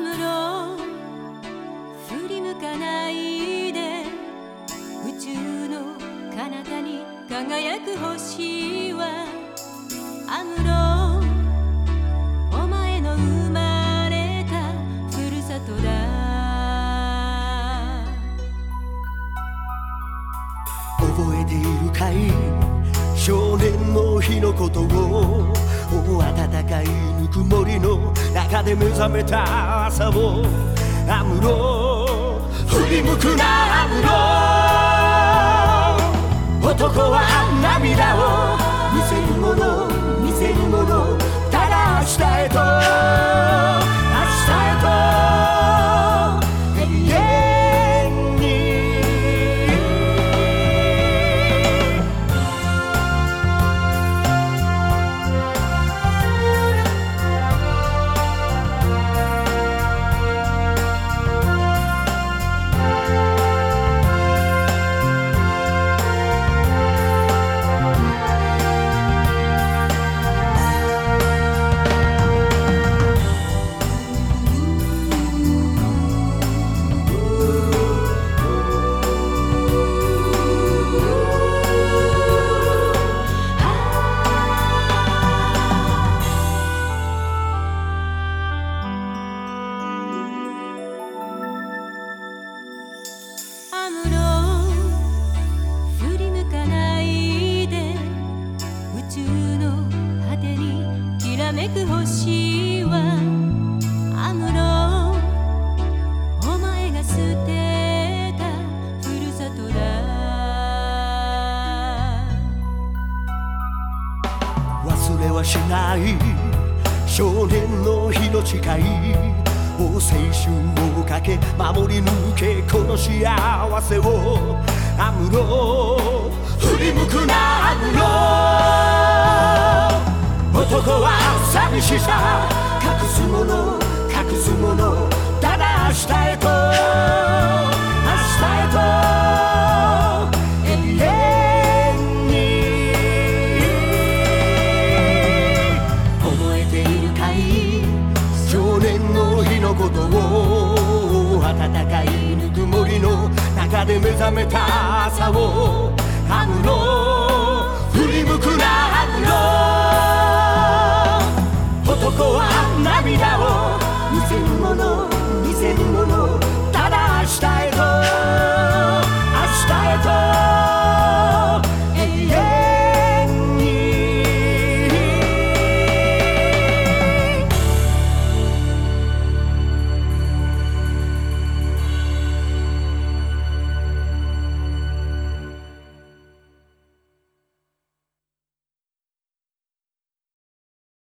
むろ振り向かないで宇宙の彼方に輝く星はアムロお前の生まれたふるさとだ。覚えているかい？少年の日のことを温かいぬくもりの中で目覚めた朝を安室。振り向くな。く星はアムロお前が捨てたふるさとだ。忘れはしない少年の日の誓いを青春をかけ守り抜けこの幸せを。アムロ振り向くなアムロ男は寂しさ隠すもの隠すものただ明日へと明日へと永遠に。覚えているかい？少年の日のことを暖かいぬくもりの中で目覚めた朝をアムロ振り向くなアムロ